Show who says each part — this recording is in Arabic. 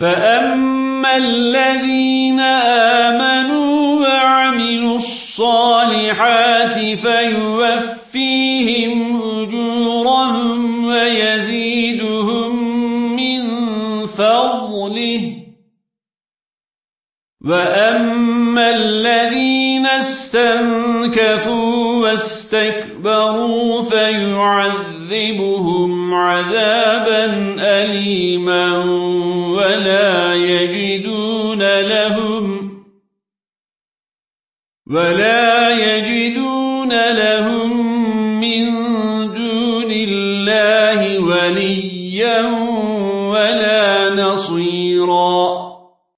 Speaker 1: فأما الذين آمنوا وعملوا الصالحات فيوفيهم أجورهم ويزيدهم من فضله وأما الذين استنكفوا واستكبروا فيعذبهم عذابا أليما ولا يجدون لهم ولا يجدون لهم من دون الله وليا ولا نصيرا